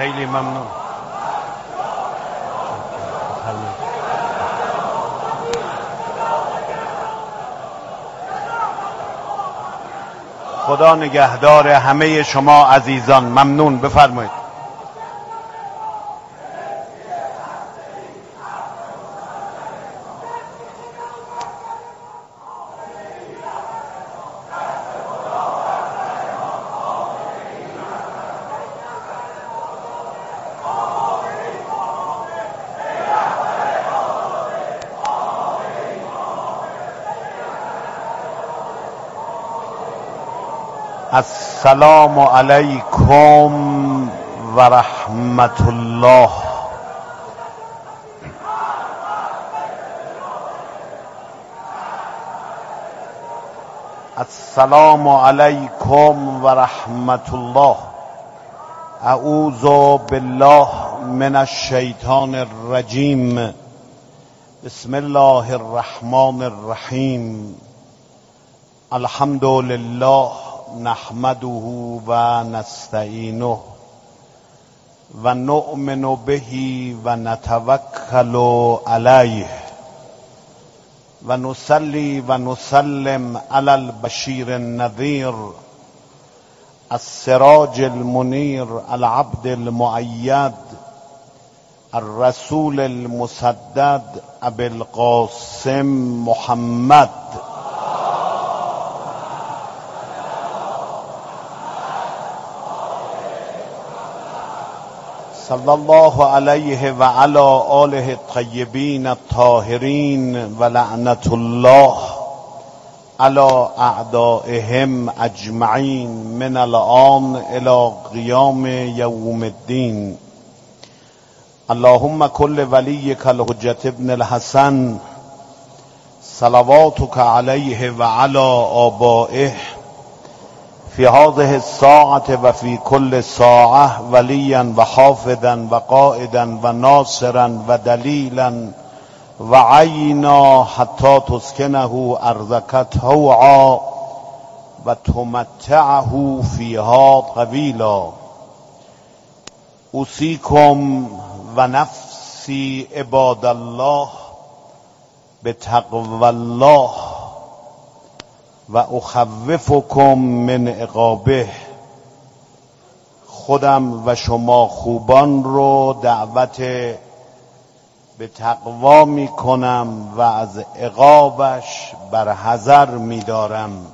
خیلی ممنون. خدا نگهدار همه شما عزیزان. ممنون. بفرمایید. السلام علیکم و رحمت الله. السلام علیکم و رحمت الله. اعوذ بالله من الشیطان الرجیم. بسم الله الرحمن الرحیم. الحمد لله نحمده و نستعینه و نؤمن به و نتوکل علیه و نصلی و نسلم علی البشیر النذیر السراج المنیر العبد المؤید الرسول المسدد ابي القاسم محمد صلی الله علیه و علی آله الطیبین الطاهرین و الله علی اعدائهم اجمعین من الان الى قیام یوم الدین اللهم كل وليك الحجة ابن الحسن صلواتك عليه وعلى آبائه في هذه الساعة وفي كل ساعة وليا وحافظا وقائدا وناصرا ودليلا وعينا حتى تسكنه أرضك توعا وتمتعه فيها طويلا. أوصيكم ونفسي عباد الله بتقوى الله. و اخوفکم من عقابه. خودم و شما خوبان رو دعوت به تقوا می کنم و از عقابش بر حذر می دارم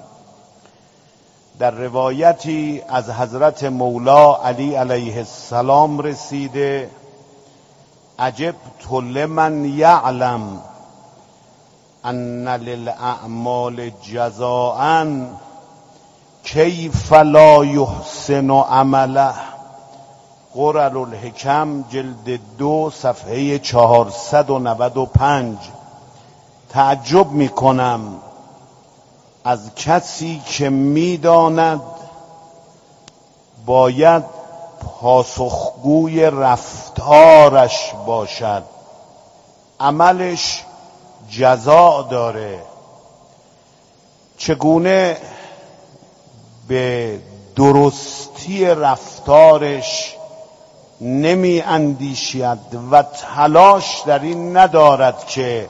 در روایتی از حضرت مولا علی علیه السلام رسیده عجب لمن یعلم. ان للاعمال جزاء کیف لا یحسن عمله؟ قرر الحکم جلد دو صفحه چهارصد و نود و پنج. تعجب می کنم از کسی که می‌داند باید پاسخگوی رفتارش باشد. عملش جزا داره. چگونه به درستی رفتارش نمی اندیشید و تلاش در این ندارد که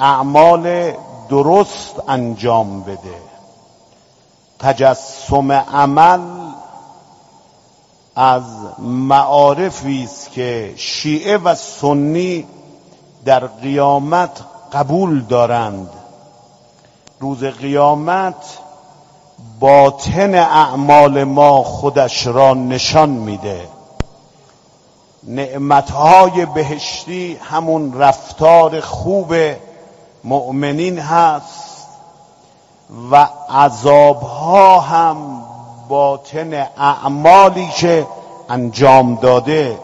اعمال درست انجام بده؟ تجسم عمل از معارفی است که شیعه و سنی در قیامت قبول دارند. روز قیامت باطن اعمال ما خودش را نشان میده. نعمتهای بهشتی همون رفتار خوب مؤمنین هست و عذابها هم باطن اعمالی که انجام داده.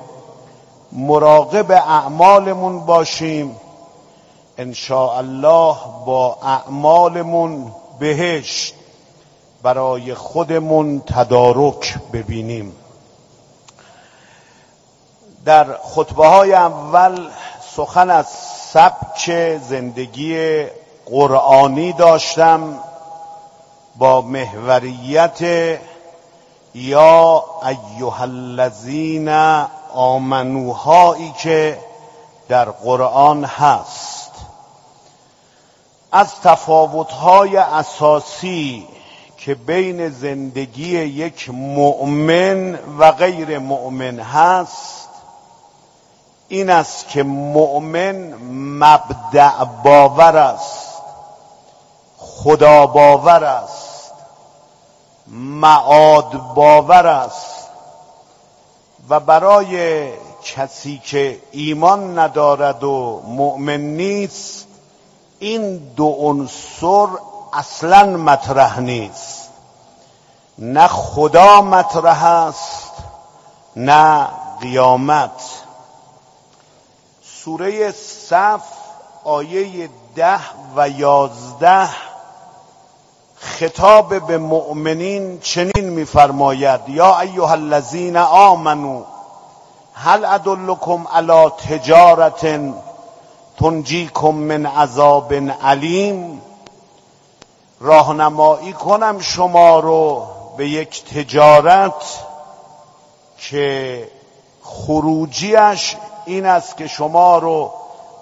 مراقب اعمالمون باشیم. الله با اعمالمون بهشت برای خودمون تدارک ببینیم. در خطبه های اول سخن از سبک زندگی قرآنی داشتم با محوریت یا ایها الذین آمنوهایی که در قرآن هست. از تفاوتهای اساسی که بین زندگی یک مؤمن و غیر مؤمن هست این است که مؤمن مبدع باور است خدا باور است معاد باور است و برای کسی که ایمان ندارد و مؤمن نیست این دو عنصر اصلا مطرح نیست. نه خدا مطرح است نه قیامت. سوره صف آیه ده و یازده خطاب به مؤمنین چنین میفرماید یا ایها الذین آمنو هل ادلکم علی تجارت تنجیکم من عذاب علیم. راهنمایی کنم شما رو به یک تجارت که خروجیش این است که شما رو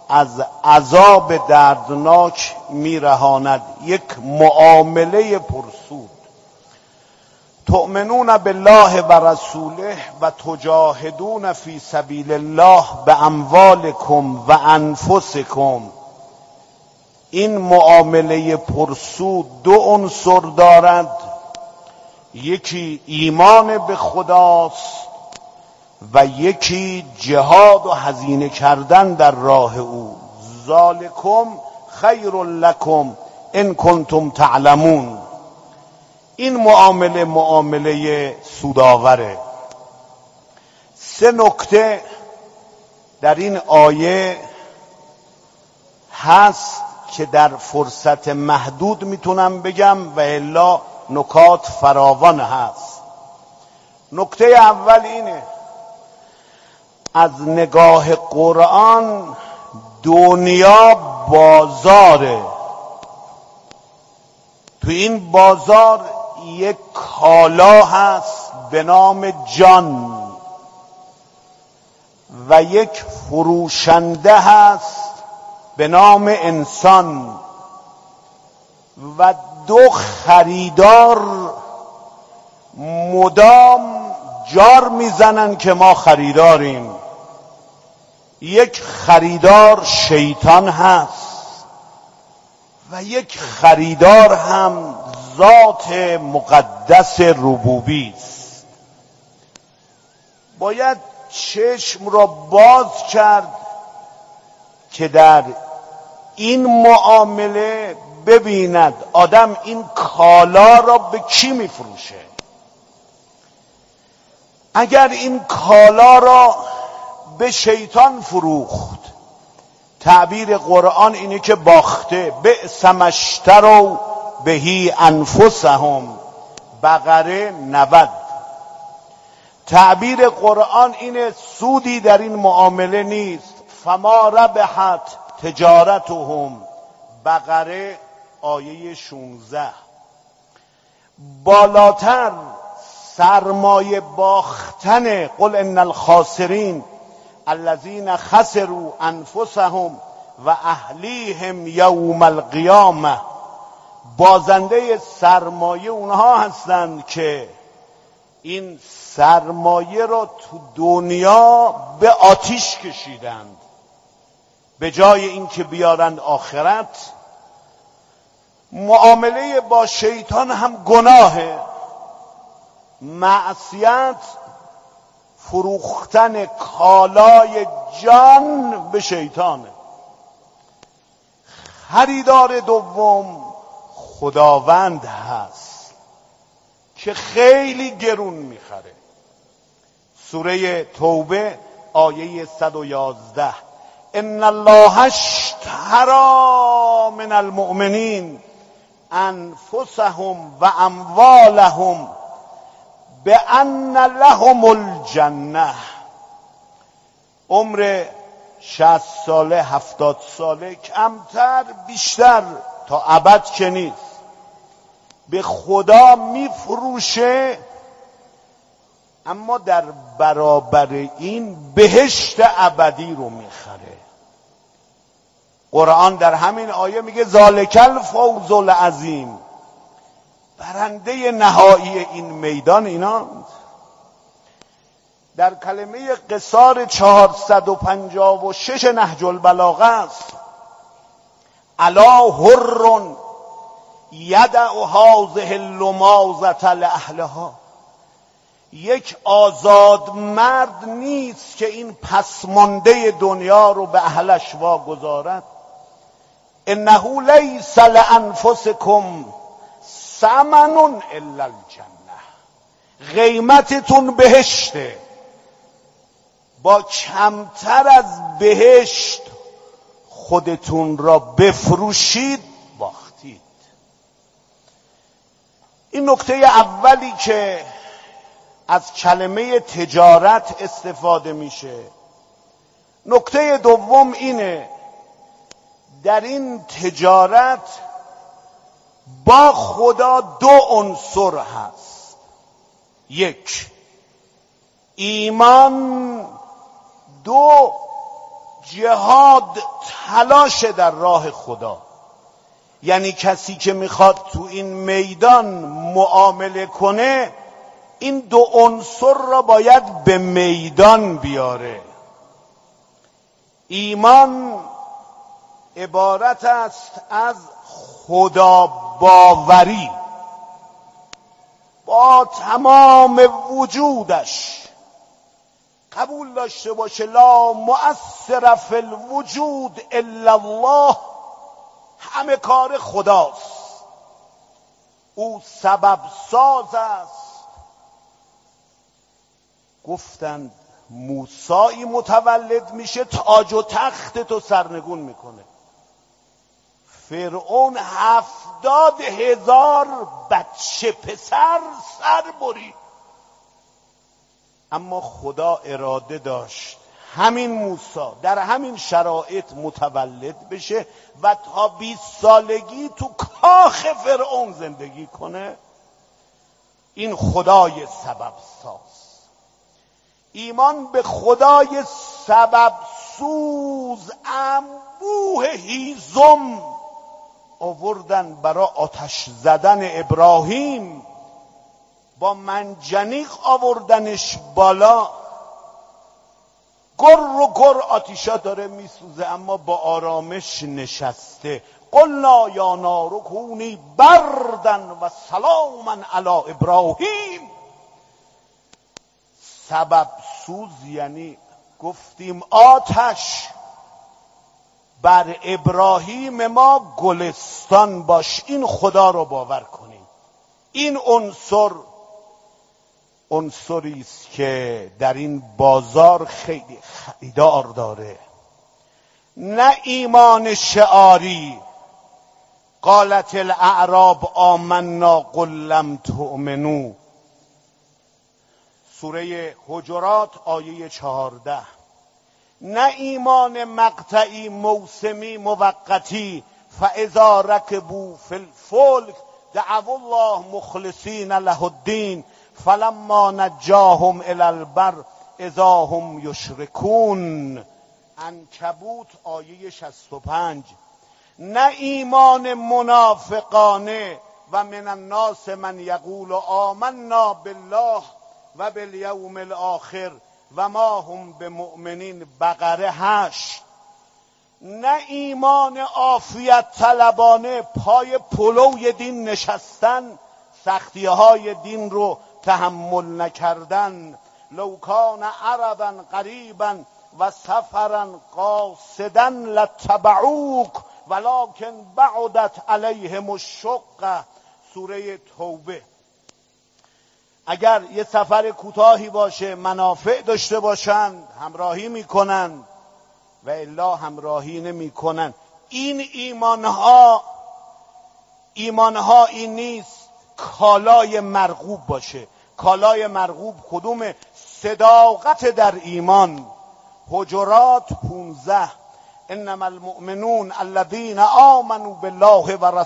از عذاب دردناک میرهاند. یک معامله پرسود. تؤمنون بالله و رسوله و تجاهدون فی سبیل الله به اموالکم و انفسکم. این معامله پرسود دو عنصر دارد. یکی ایمان به خداست و یکی جهاد و هزینه کردن در راه او. ذالکم خیر لکم ان کنتم تعلمون. این معامله معامله سوداوره سه نکته در این آیه هست که در فرصت محدود می‌تونم بگم و الا نکات فراوان هست. نکته اول اینه از نگاه قرآن دنیا بازاره. تو این بازار یک کالا هست به نام جان و یک فروشنده هست به نام انسان و دو خریدار مدام جار می‌زنن که ما خریداریم. یک خریدار شیطان هست و یک خریدار هم ذات مقدس ربوبی است. باید چشم را باز کرد که در این معامله ببیند آدم این کالا را به کی میفروشه. اگر این کالا را به شیطان فروخت تعبیر قرآن اینه که باخته به سمشتر بهی انفسهم. بقره نود. تعبیر قرآن اینه سودی در این معامله نیست. فما ربحت تجارتهم. بقره آیه 16 بالاتر سرمایه باختن. قل ان الخاسرین الذين خسروا انفسهم و اهلیهم یوم القیامه بازنده سرمایه اونها هستند که این سرمایه را تو دنیا به آتیش کشیدند. به جای اینکه بیارند آخرت معامله با شیطان هم گناهه. معصیت فروختن کالای جان به شیطانه. خریدار دوم خداوند هست. که خیلی گرون می‌خره. سوره توبه آیه 111 ان الله اشترى من المؤمنین انفسهم و اموالهم به ان لهم الجنه عمر شست ساله هفتاد ساله کمتر بیشتر. تا ابد که نیست. به خدا میفروشه. اما در برابر این بهشت ابدی رو می‌خره. قرآن در همین آیه میگه ذالکل فوز العظیم. برنده نهایی این میدان اینا. در کلمه قصار 456 نهج البلاغه است. الا هر یدع هذه اللمازه لاهلها یک آزاد مرد نیست که این پسمانده دنیا رو به اهلش واگذارد. انه لیس لانفسکم ثمن الا الجنه قیمتتون بهشته. با کمتر از بهشت خودتون را بفروشید این نکته اولی که از کلمه تجارت استفاده میشه. نکته دوم اینه در این تجارت با خدا دو عنصر هست. یک ایمان دو جهاد تلاش در راه خدا. یعنی کسی که می‌خواد تو این میدان معامله کنه این دو عنصر را باید به میدان بیاره. ایمان عبارت است از خدا باوری با تمام وجودش. قبول داشته باشه لا مؤثر فی الوجود الا الله. همه کار خداست. او سبب ساز است. گفتند موسایی متولد میشه تاج و تخت تو سرنگون می‌کنه. فرعون هفتاد هزار بچه پسر سر برید اما خدا اراده داشت همین موسا در همین شرایط متولد بشه و تا 20 سالگی تو کاخ فرعون زندگی کنه. این خدای سبب ساز ایمان به خدای سبب سوز انبوه هیزم آوردن برا آتش زدن ابراهیم. با منجنیق آوردنش بالا. گر و گر آتیشا داره میسوزه اما با آرامش نشسته. قلنا یا نار کونی بردن و سلاما علی ابراهیم. سبب سوز یعنی گفتیم آتش. بر ابراهیم ما گلستان باش این خدا رو باور کنیم. این عنصر عنصری است که در این بازار خیلی خریدار داره. نه ایمان شعاری. قالت الاعراب آمنا قل لم تؤمنو. سوره حجرات آیه چهارده. نه ایمان مقطعی موسمی موقتی. فاذا رکبو فی الفلک دعو الله مخلصین له الدین فلما نجاهم الى البر اذا هم یشرکون. انکبوت آیه 65 نه ایمان منافقانه و من الناس من یقول آمنا بالله و بالیوم الاخر و ما هم به مؤمنین بقره هشت. نه ایمان عافیت طلبانه پای پلوی دین نشستن سختی های دین رو تحمل نکردن لو کان عربا قریبا و سفرا قاصدا لتبعوک ولكن بعدت علیهم الشقه سوره توبه. اگر یه سفر کوتاهی باشه منافع داشته باشند همراهی می‌کنند و الا همراهی نمی‌کنند این ایمانها ایمانها این نیست. کالای مرغوب باشه. کالای مرغوب کدوم؟ صداقت در ایمان. حجرات پونزه. انما المؤمنون الذين آمنوا بالله و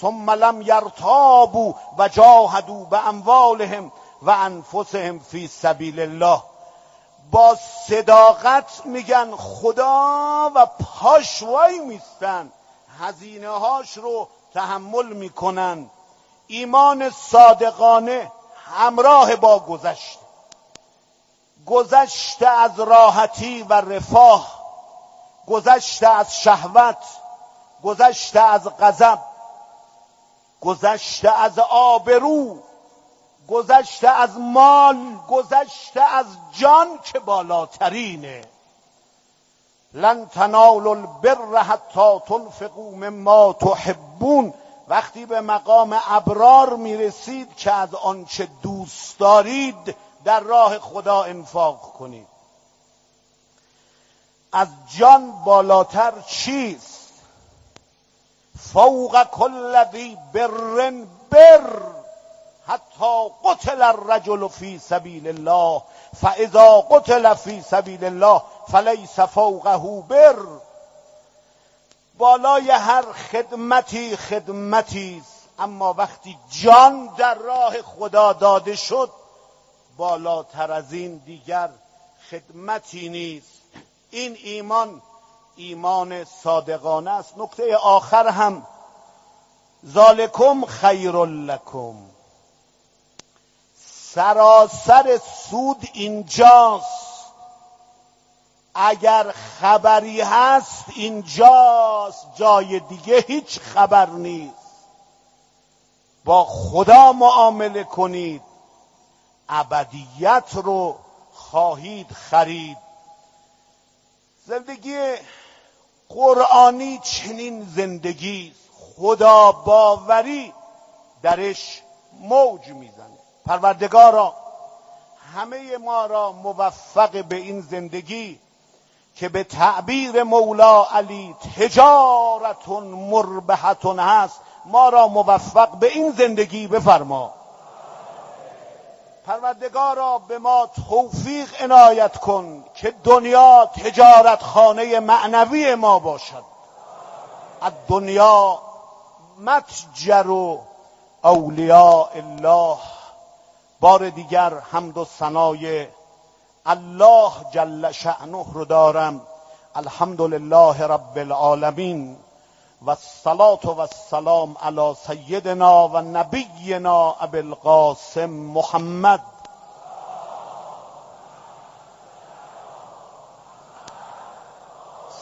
ثم لم یرتابوا و جاهدوا به اموالهم و انفسهم فی سبیل الله. با صداقت میگن خدا و پاش وای میستن. هزینه هاش رو تحمل می‌کنن. ایمان صادقانه همراه با گذشته گذشته از راحتی و رفاه گذشته از شهوت گذشته از غضب گذشته از آبرو گذشته از مال گذشته از جان که بالاترینه. لن تنالوا البر حتی تنفقوا مما تحبون. وقتی به مقام ابرار می‌رسید که از آنچه دوست دارید در راه خدا انفاق کنید. از جان بالاتر چیست؟ فوق کل ذی بر بر حتی قتل الرجل فی سبیل الله فاذا قتل فی سبیل الله فلیس فوقه بر. بالای هر خدمتی خدمتی است. اما وقتی جان در راه خدا داده شد بالاتر از این دیگر خدمتی نیست. این ایمان ایمان صادقانه است. نکته آخر هم ذالکم خیر لکم. سراسر سود اینجاست. اگر خبری هست اینجاست جای دیگه هیچ خبر نیست. با خدا معامله کنید. ابدیت رو خواهید خرید. زندگی قرآنی چنین زندگی خدا باوری درش موج می‌زنه. پروردگارا همه ما را موفق به این زندگی که به تعبیر مولا علی تجارتون مربحتون هست ما را موفق به این زندگی بفرما. پروردگارا به ما توفیق عنایت کن که دنیا تجارت خانه معنوی ما باشد. از دنیا متجر و اولیاء الله. بار دیگر حمد و ثنای الله جل شأنه رو دارم. الحمد لله رب العالمین. و الصلاة و السلام علی سیدنا و نبینا ابی القاسم محمد.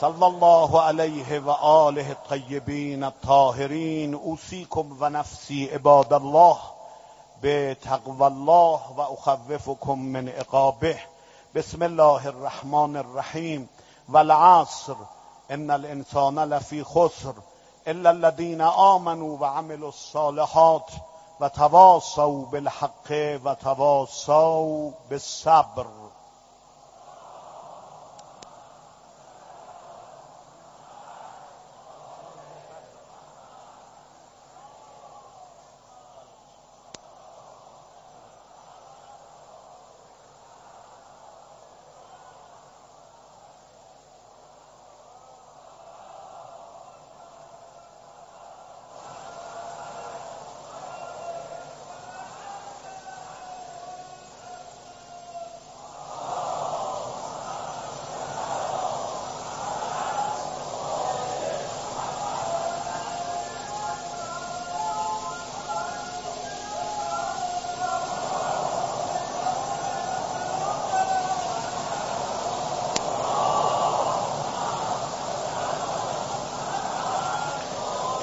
صلی الله علیه و آله الطیبین الطاهرین. اوصیکم و نفسی عباد الله. به الله و اخوفکم من عقابه. بسم الله الرحمن الرحیم والعصر. إن الإنسان لفی خسر. إلا الذين آمنوا وعملوا الصالحات وتواصوا بالحق وتواصوا بالصبر.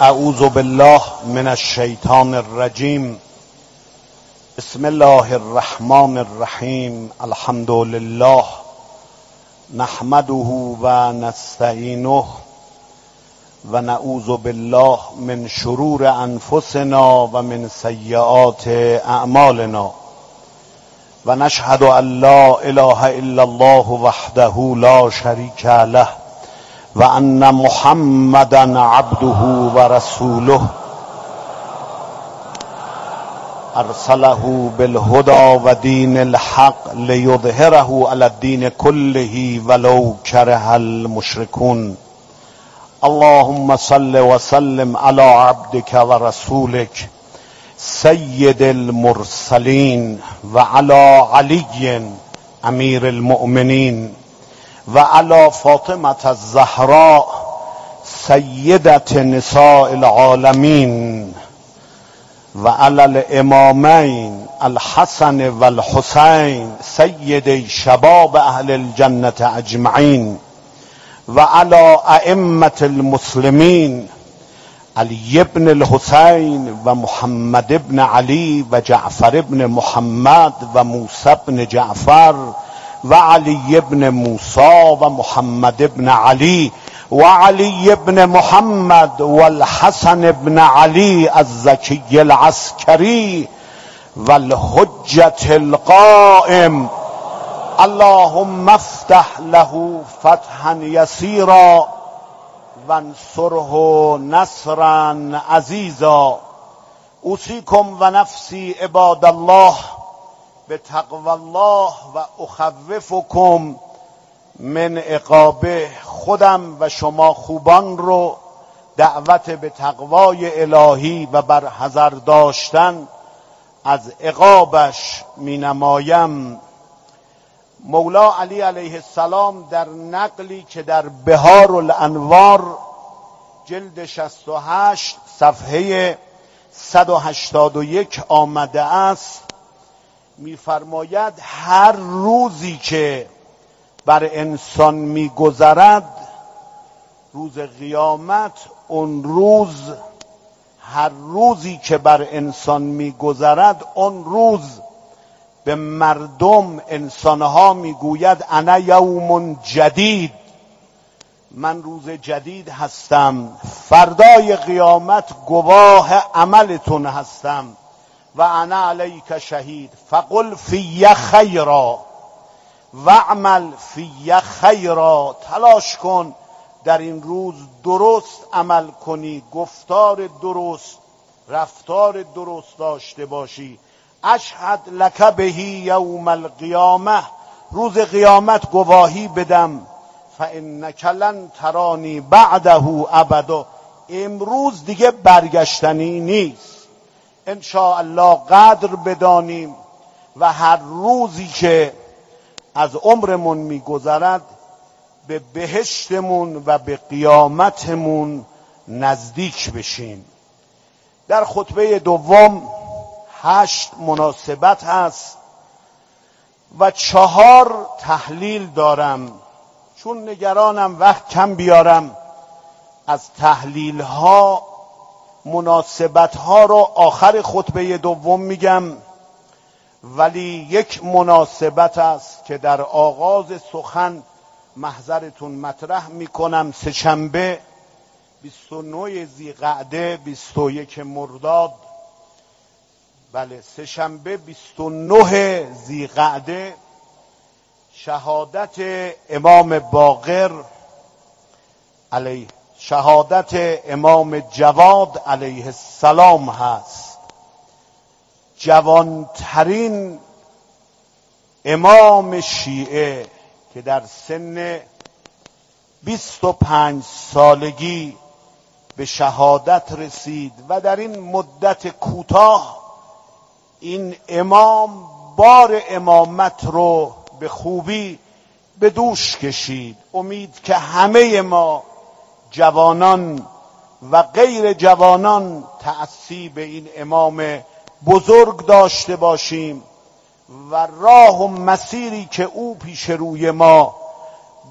اعوذ بالله من الشیطان الرجیم. بسم الله الرحمن الرحیم. الحمد لله نحمده و نستعینه و نعوذ بالله من شرور انفسنا و من سیئات اعمالنا. و نشهد ان لا اله الا الله وحده لا شریک له. و ان محمدا عبده و رسوله. ارسله بالهدى و دین الحق لیظهره على الدین كله ولو كره المشركون اللهم صل وسلم على عبدك ورسولك سید المرسلین و علی علی امیر المؤمنین. و علی فاطمه الزهراء سیدت نساء العالمین و علی الامامین الحسن و الحسین سید شباب اهل الجنة اجمعین و علی ائمه المسلمین علی ابن الحسین و محمد ابن علی و جعفر ابن محمد و موسی ابن جعفر و علی ابن موسی و محمد ابن علی و علی ابن محمد و الحسن ابن علی الزکی العسکری و الحجت القائم. اللهم افتح له فتحا یسیرا وانصره نصرا عزیزا. اوصیکم و نفسی عباد الله. به تقوی الله و اخوفکم من عقابه خودم و شما خوبان رو دعوت به تقوای الهی و بر حذر داشتن از عقابش می نمایم مولا علی علیه السلام در نقلی که در بهار الانوار جلد 68 صفحه 181 آمده است. میفرماید هر روزی که بر انسان میگذرد روز قیامت اون روز هر روزی که بر انسان میگذرد اون روز به مردم انسانها می‌گوید انا یوم جدید. من روز جدید هستم. فردای قیامت گواه عملتون هستم. و انا علیک شهید فقل فی خیرا و عمل فی خیرا تلاش کن در این روز درست عمل کنی گفتار درست رفتار درست داشته باشی. اشهد لک بهی یوم القیامه روز قیامت گواهی بدم. فانک لن ترانی بعده ابدا. امروز دیگه برگشتنی نیست. ان الله قدر بدانیم و هر روزی که از عمرمون میگذرد به بهشتمون و به قیامتمون نزدیک بشیم. در خطبه دوم هشت مناسبت هست و چهار تحلیل دارم. چون نگرانم وقت کم بیارم از تحلیل ها مناسبت ها رو آخر خطبه دوم میگم. ولی یک مناسبت است که در آغاز سخن محضرتون مطرح می‌کنم سهشنبه 29 زیقعده 21 مرداد. بله سهشنبه 29 زیقعده شهادت امام باقر علیه شهادت امام جواد علیه السلام هست. جوانترین امام شیعه که در سن 25 سالگی به شهادت رسید و در این مدت کوتاه این امام بار امامت رو به خوبی به دوش کشید. امید که همه ما جوانان و غیر جوانان تأثی به این امام بزرگ داشته باشیم و راه و مسیری که او پیش روی ما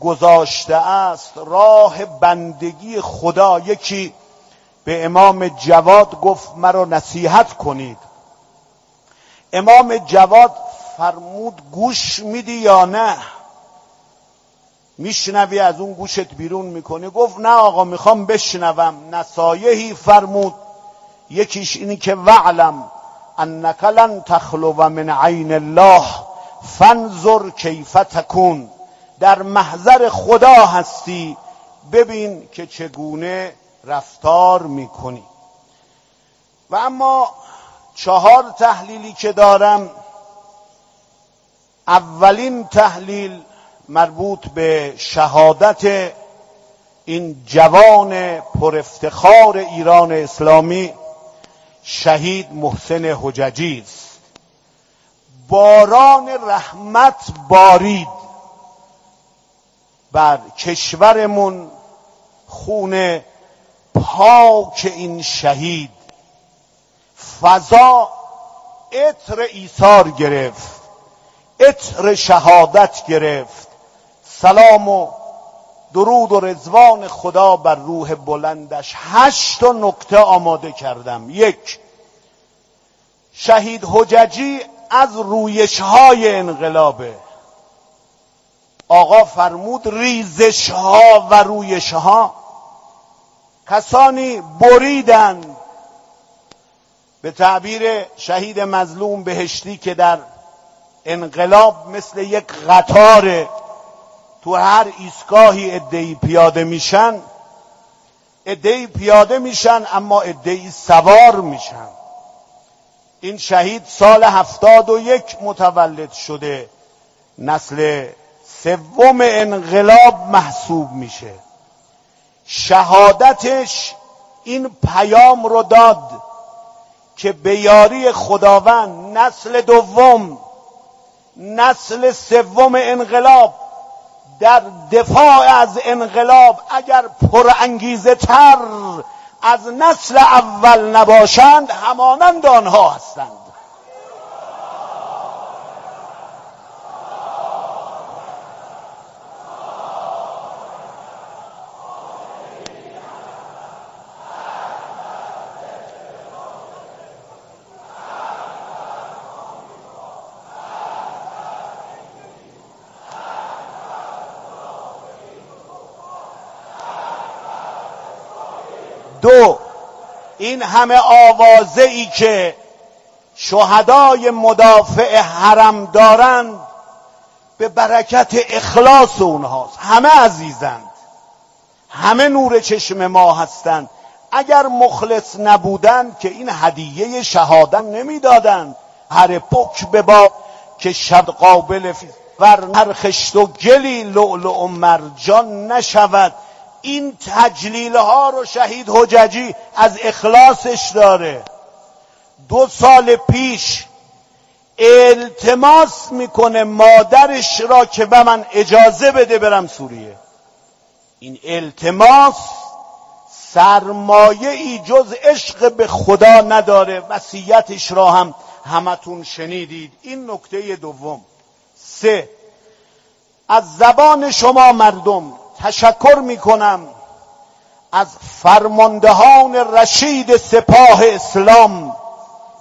گذاشته است راه بندگی خدا. یکی به امام جواد گفت مرا نصیحت کنید. امام جواد فرمود گوش میدی یا نه؟ میشنوی از اون گوشت بیرون می‌کنی. گفت نه آقا می‌خوام بشنوم. نصایحی فرمود. یکیش اینی که وعلم انک لن تخلو من عین الله فانظر کیف تکون در محضر خدا هستی. ببین که چگونه رفتار می‌کنی. و اما چهار تحلیلی که دارم اولین تحلیل مربوط به شهادت این جوان پر افتخار ایران اسلامی شهید محسن حججی است. باران رحمت بارید بر کشورمون خون پاک این شهید. فضا عطر ایثار گرفت عطر شهادت گرفت. سلام و درود و رزوان خدا بر روح بلندش. هشت نکته آماده کردم. یک شهید حججی از رویش های انقلابه. آقا فرمود ریزش ها و رویش ها کسانی بریدن. به تعبیر شهید مظلوم بهشتی که در انقلاب مثل یک قطار تو هر ایستگاهی ادهی پیاده میشن ادهی پیاده میشن اما ادهی سوار میشن. این شهید سال هفتاد و یک متولد شده. نسل سوم انقلاب محسوب میشه. شهادتش این پیام رو داد که به یاری خداوند نسل دوم نسل سوم انقلاب در دفاع از انقلاب اگر پر انگیزه تر از نسل اول نباشند همانند آنها هستند. دو. این همه آوازه ای که شهدای مدافع حرم دارند به برکت اخلاص اونهاست. همه عزیزند. همه نور چشم ما هستند. اگر مخلص نبودند که این هدیه شهادت نمی‌دادند هر پک به با که شد قابل ور نرخشت و گلی لؤلؤ و مرجان نشود. این تجلیل ها رو شهید حججی از اخلاصش داره. دو سال پیش التماس می‌کنه مادرش را که به من اجازه بده برم سوریه. این التماس سرمایه ای جز عشق به خدا نداره وصیتش را هم همتون شنیدید. این نکته دوم. سه از زبان شما مردم تشکر می کنم از فرماندهان رشید سپاه اسلام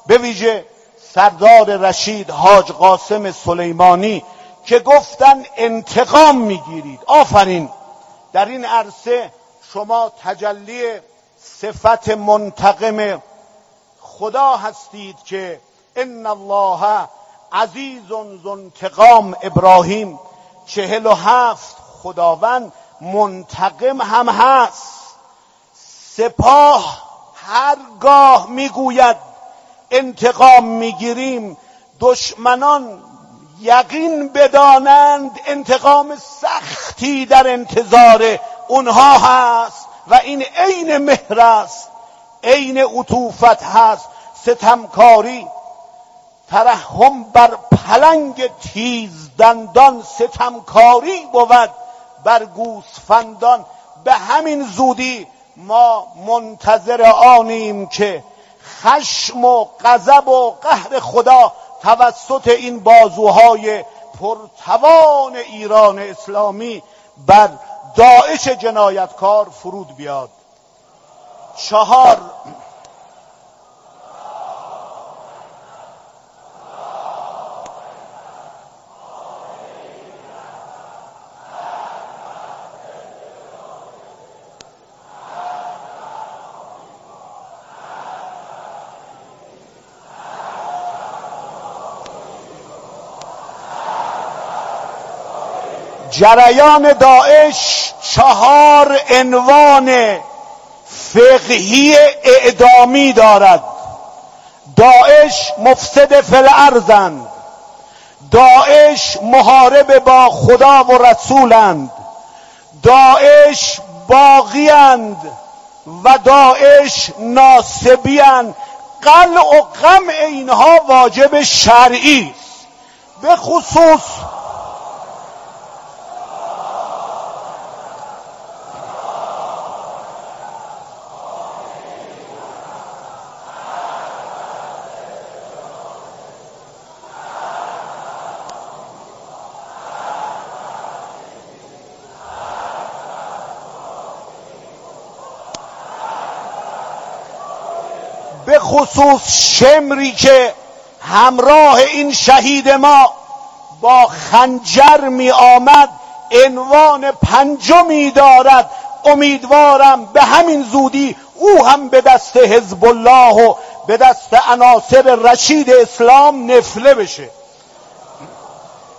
به ویژه سردار رشید حاج قاسم سلیمانی که گفتن انتقام می‌گیرید. آفرین! در این عرصه شما تجلی صفت منتقم خدا هستید که ان الله عزیز ذو انتقام ابراهیم چهل و هفت خداوند منتقم هم هست. سپاه هرگاه می‌گوید انتقام می‌گیریم دشمنان یقین بدانند انتقام سختی در انتظار اونها هست و این عین مهر است عین عطوفت هست. ستمکاری ترحم بر پلنگ تیز دندان ستمکاری بود. بر گوسفندان به همین زودی ما منتظر آنیم که خشم و غضب و قهر خدا توسط این بازوهای پرتوان ایران اسلامی بر داعش جنایتکار فرود بیاد. چهار جریان داعش چهار عنوان فقهی اعدامی دارد. داعش مفسد فل ارزند داعش محارب با خدا و رسولند. داعش باقیند و داعش ناسبیند قلع و قمع اینها واجب شرعی به خصوص خصوص شمری که همراه این شهید ما با خنجر می آمد عنوان پنجمی دارد. امیدوارم به همین زودی او هم به دست حزب الله و به دست عناصر رشید اسلام نفله بشه.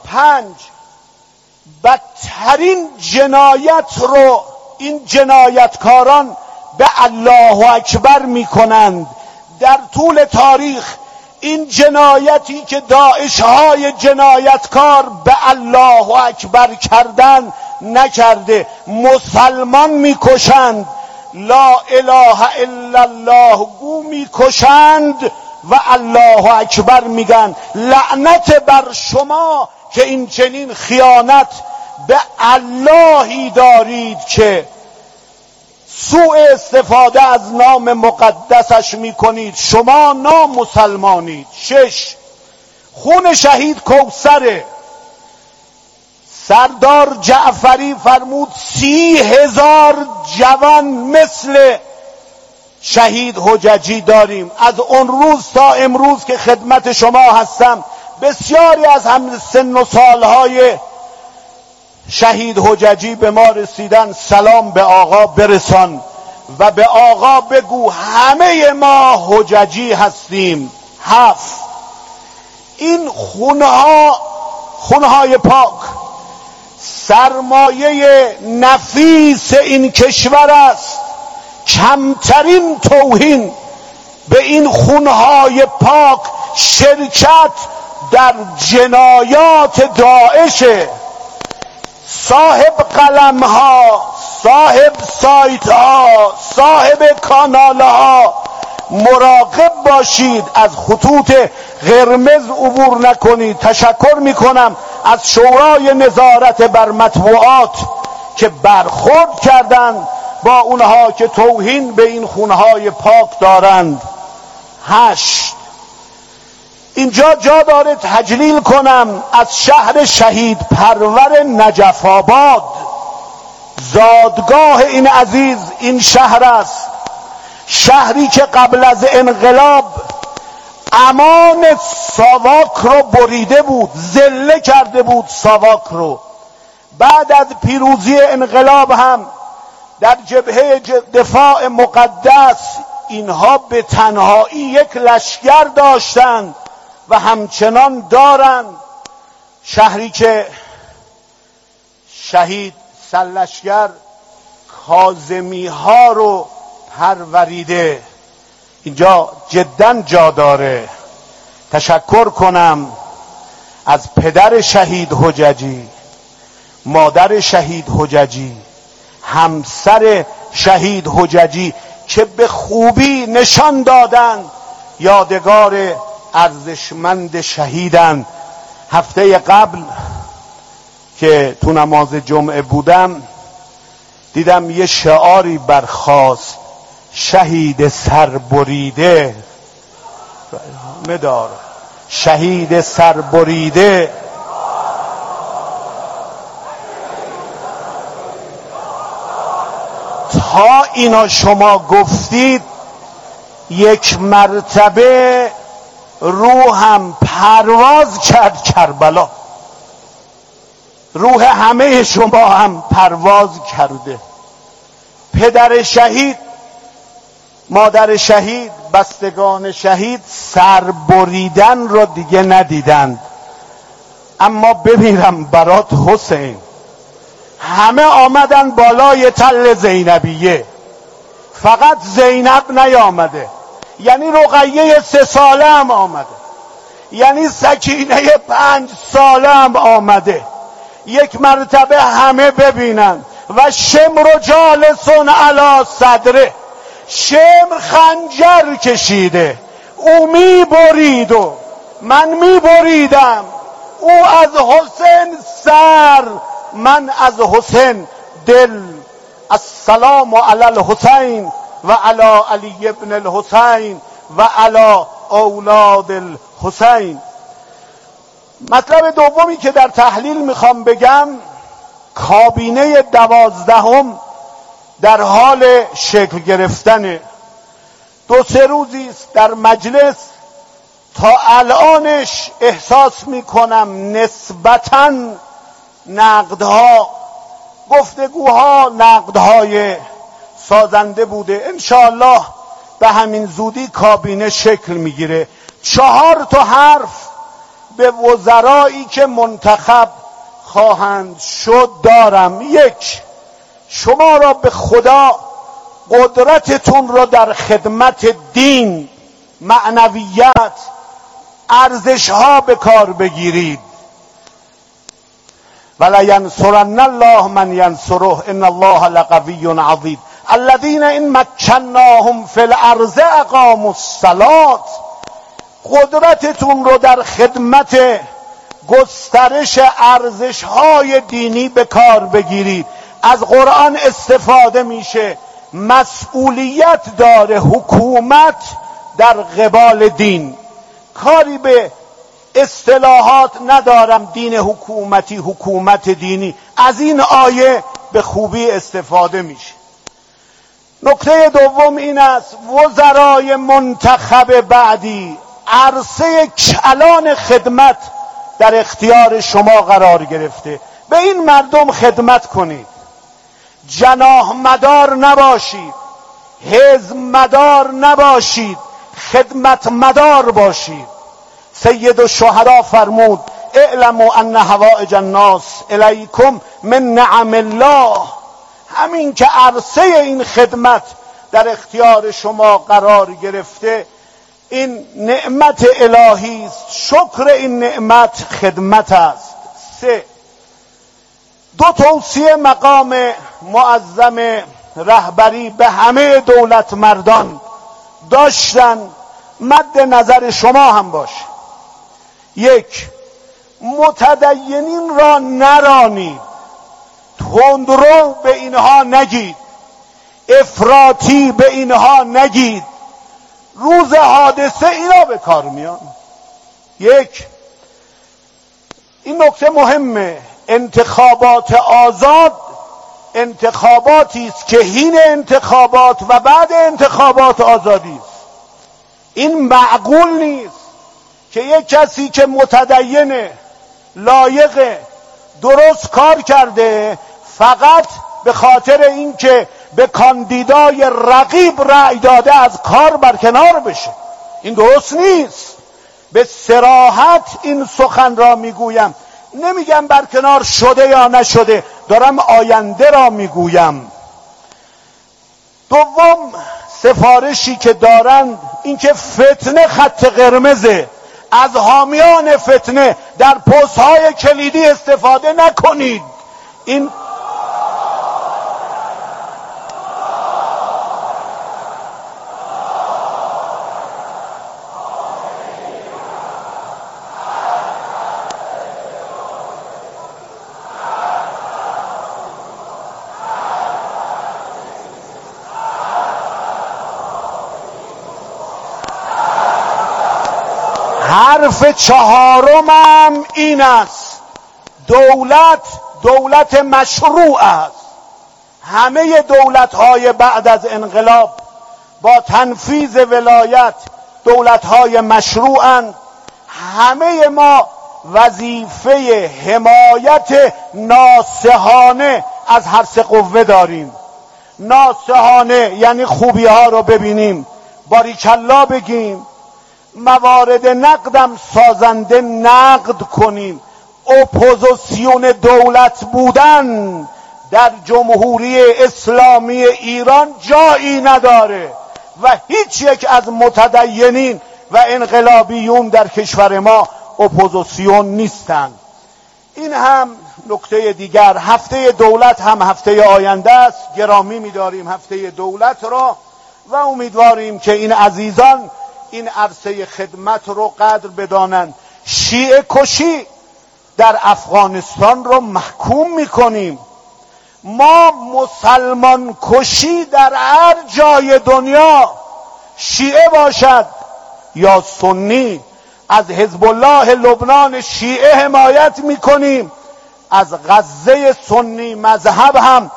پنج بدترین جنایت رو این جنایتکاران به الله اکبر می‌کنند. در طول تاریخ این جنایتی که داعش های جنایتکار به الله اکبر کردن نکرده. مسلمان می‌کشند. لا اله الا الله گو می‌کشند و الله اکبر میگن. لعنت بر شما که این چنین خیانت به اللهی دارید که سوء استفاده از نام مقدسش می‌کنید. شما نام مسلمانید شش. خون شهید کوسره سردار جعفری فرمود سی هزار جوان مثل شهید حججی داریم. از اون روز تا امروز که خدمت شما هستم بسیاری از هم سن و سالهای شهید حججی به ما رسیدن سلام به آقا برسان و به آقا بگو همه ما حججی هستیم. هفت. این خونها خونهای پاک سرمایه نفیس این کشور است. کمترین توهین به این خونهای پاک شرکت در جنایات داعشه صاحب قلم ها صاحب سایت ها صاحب کانال ها مراقب باشید. از خطوط قرمز عبور نکنید. تشکر می‌کنم از شورای نظارت بر مطبوعات که برخورد کردند با اونها که توهین به این خونهای پاک دارند. هشت اینجا جا داره تجلیل کنم از شهر شهید پرور نجف آباد زادگاه این عزیز این شهر است. شهری که قبل از انقلاب امان ساواک رو بریده بود زله کرده بود ساواک رو. بعد از پیروزی انقلاب هم در جبهه دفاع مقدس اینها به تنهایی یک لشکر داشتند. و همچنان دارند شهری که شهید سلشگر کازمی ها رو پروریده. اینجا جدا جا داره. تشکر کنم از پدر شهید حججی مادر شهید حججی همسر شهید حججی که به خوبی نشان دادند یادگار ارزشمند شهیدند هفته قبل که تو نماز جمعه بودم دیدم یه شعاری برخواست شهید سربریده مدار. شهید سربریده تا اینا شما گفتید یک مرتبه روحم پرواز کرد کربلا. روح همه شما هم پرواز کرده. پدر شهید مادر شهید بستگان شهید سربریدن رو دیگه ندیدند. اما بمیرم برات حسین. همه آمدن بالای تل زینبیه. فقط زینب نیامده. یعنی رقیه سه ساله هم آمده. یعنی سکینه پنج ساله هم آمده. یک مرتبه همه ببینن. و شمر و جالسون علا صدره. شمر خنجر کشیده. او می برید و من می بریدم او از حسین سر من از حسین دل. السلام علی الحسین. و علی علی ابن الحسین و علی اولاد الحسین. مطلب دومی که در تحلیل می‌خوام بگم کابینه دوازدهم در حال شکل گرفتن دو سه روزی است در مجلس. تا الانش احساس می‌کنم نسبتا نقدها گفتگوها نقدهای سازنده بوده. انشاءالله به همین زودی کابینه شکل می‌گیره. چهار تا حرف به وزرایی که منتخب خواهند شد دارم. یک شما را به خدا قدرتتون را در خدمت دین معنویت ارزش ها به کار بگیرید. ولا ینصرن الله من ینصره ان الله لقوی عظیم الذين ان مکناهم فی الارض اقاموا الصلاه قدرتتون رو در خدمت گسترش ارزش های دینی به کار بگیرید از قرآن استفاده میشه. مسئولیت داره حکومت در قبال دین. کاری به اصطلاحات ندارم. دین حکومتی حکومت دینی. از این آیه به خوبی استفاده میشه. نکته دوم این است وزرای منتخب بعدی عرصه کلان خدمت در اختیار شما قرار گرفته. به این مردم خدمت کنید. جناح مدار نباشید. حزب مدار نباشید. خدمت مدار باشید. سید الشهدا فرمود اعلموا ان هوائج الناس الیکم من نعم الله. همین که عرصه این خدمت در اختیار شما قرار گرفته این نعمت الهی است. شکر این نعمت خدمت است. سه. دو توصیه مقام معظم رهبری به همه دولت مردان داشتن. مد نظر شما هم باشه یک متدینین را نرانید. تندرو به اینها نگید. افراطی به اینها نگید. روز حادثه اینا به کار میان. یک این نکته مهمه. انتخابات آزاد انتخاباتی است که هین انتخابات و بعد انتخابات آزادی است. این معقول نیست که یک کسی که متدین لایق درست کار کرده فقط به خاطر اینکه به کاندیدای رقیب رأی داده از کار برکنار بشه. این درست نیست. به سراحت این سخن را می‌گویم. نمیگم برکنار شده یا نشده دارم آینده را می‌گویم. دوم سفارشی که دارند اینکه فتنه خط قرمزه. از حامیان فتنه در پست های کلیدی استفاده نکنید. این حرف چهارمم این است. دولت دولت مشروع است. همه دولت های بعد از انقلاب با تنفیذ ولایت دولت های مشروعند همه ما وظیفه حمایت ناسهانه از هر سه قوه داریم. ناسهانه یعنی خوبی ها رو ببینیم باریکلا بگیم موارد نقدم سازنده نقد کنیم. اپوزیسیون دولت بودن در جمهوری اسلامی ایران جایی نداره و هیچ یک از متدینین و انقلابیون در کشور ما اپوزیسیون نیستند این هم نکته دیگر. هفته دولت هم هفته آینده است. گرامی میداریم هفته دولت را و امیدواریم که این عزیزان این عرصه خدمت رو قدر بدانند. شیعه کشی در افغانستان رو محکوم می‌کنیم. ما مسلمان کشی در هر جای دنیا شیعه باشد یا سنی. از حزب الله لبنان شیعه حمایت می‌کنیم. از غزه سنی مذهب هم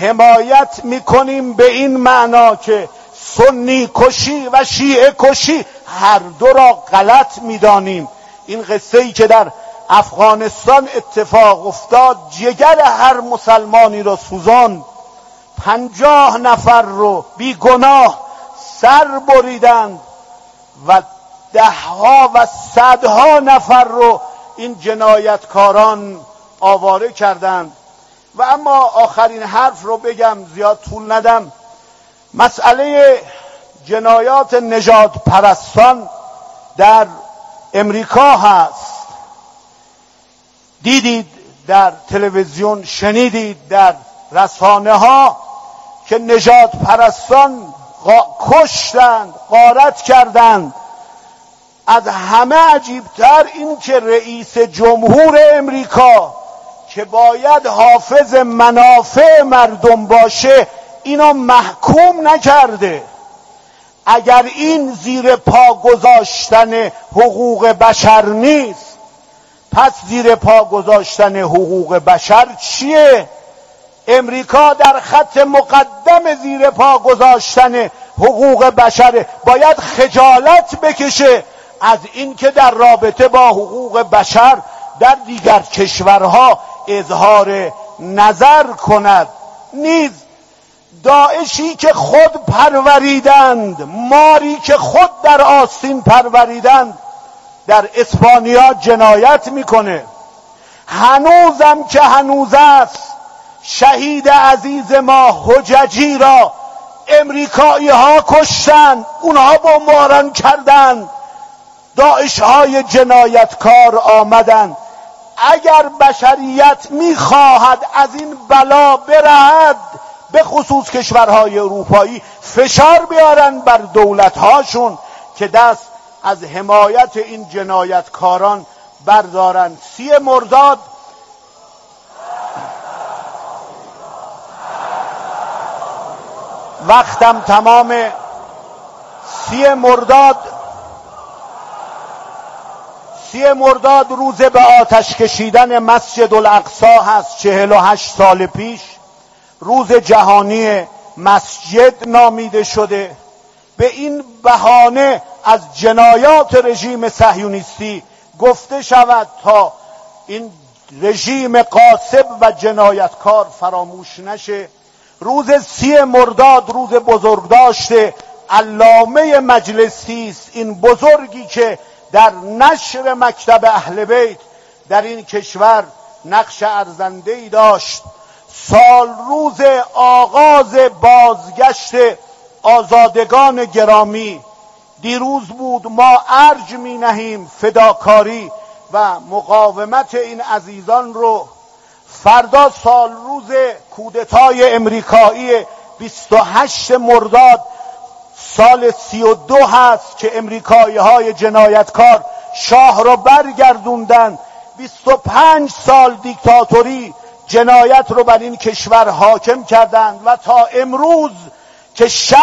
حمایت می‌کنیم به این معنا که سنی کشی و شیعه کشی هر دو را غلط می‌دانیم. این قصه ای که در افغانستان اتفاق افتاد جگر هر مسلمانی را سوزان. پنجاه نفر رو بیگناه سر بریدند و دهها و صدها نفر رو این جنایتکاران آواره کردند. و اما آخرین حرف رو بگم زیاد طول ندم. مسئله جنایات نجات پرستان در امریکا هست. دیدید در تلویزیون شنیدید در رسانه ها که نجات پرستان کشتند قارت کردند. از همه عجیبتر این که رئیس جمهور امریکا که باید حافظ منافع مردم باشه اینو محکوم نکرده. اگر این زیر پا گذاشتن حقوق بشر نیست پس زیر پا گذاشتن حقوق بشر چیه؟ امریکا در خط مقدم زیر پا گذاشتن حقوق بشره باید خجالت بکشه از اینکه در رابطه با حقوق بشر در دیگر کشورها اظهار نظر کند. نیز داعشی که خود پروریدند ماری که خود در آستین پروریدند در اسپانیا جنایت می‌کنه. هنوزم که هنوز است شهید عزیز ما حججی را امریکایی ها کشتن اونها بمباران کردند داعش های جنایتکار آمدند اگر بشریت می‌خواهد از این بلا برهد به خصوص کشورهای اروپایی فشار بیارن بر دولتهاشون که دست از حمایت این جنایتکاران بردارند سی مرداد وقتم تمام. سی مرداد سی مرداد روز به آتش کشیدن مسجد الاقصا هست چهل و هشت سال پیش. روز جهانی مسجد نامیده شده. به این بهانه از جنایات رژیم صهیونیستی گفته شود تا این رژیم قاسب و جنایتکار فراموش نشه. روز سی مرداد روز بزرگ داشته علامه مجلسی است این بزرگی که در نشر مکتب اهل بیت در این کشور نقش ارزنده ای داشت. سال روز آغاز بازگشت آزادگان گرامی. دیروز بود ما ارج می نهیم فداکاری و مقاومت این عزیزان رو. فردا سال روز کودتای امریکایی 28 مرداد سال 32 هست که امریکایی های جنایتکار شاه رو برگردوندن. 25 سال دیکتاتوری جنایت رو بر این کشور حاکم کردند و تا امروز که 60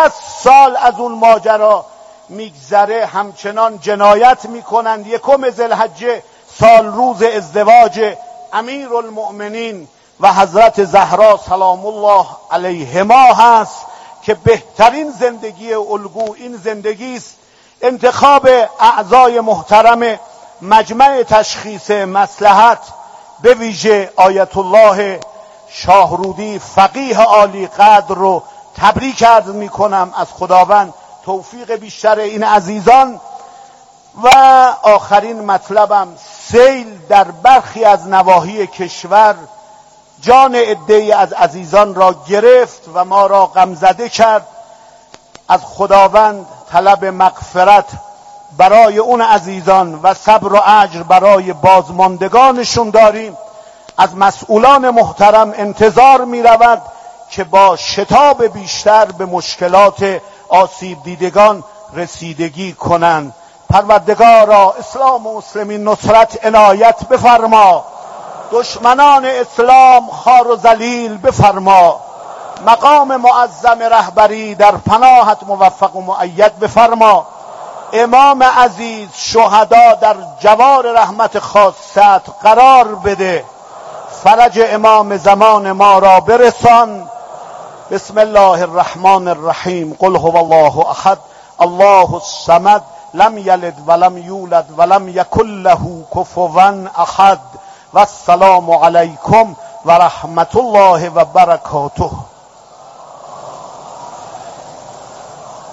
سال از اون ماجرا میگذره همچنان جنایت می‌کنند. یکم زلحجه سال روز ازدواج امیر المؤمنین و حضرت زهرا سلام الله علیهما هست که بهترین زندگی الگو این زندگی است. انتخاب اعضای محترم مجمع تشخیص مسلحت به ویژه آیت الله شاهرودی فقیه عالی قدر رو تبریک عرض می کنم از خداوند توفیق بیشتر این عزیزان. و آخرین مطلبم سیل در برخی از نواحی کشور جان عدهای از عزیزان را گرفت و ما را غمزده کرد. از خداوند طلب مغفرت برای اون عزیزان و صبر و اجر برای بازماندگانشون داریم. از مسئولان محترم انتظار می رود که با شتاب بیشتر به مشکلات آسیب دیدگان رسیدگی کنند. پروردگارا اسلام و مسلمین نصرت عنایت بفرما. دشمنان اسلام خار و ذلیل بفرما. مقام معظم رهبری در پناهت موفق و معید بفرما. امام عزیز شهدا در جوار رحمت خاصت قرار بده. فرج امام زمان ما را برسان. بسم الله الرحمن الرحیم. قل هو الله احد. الله الصمد. لم یلد ولم یولد ولم یکن له کفوا احد. و السلام علیکم و رحمت الله و برکاته.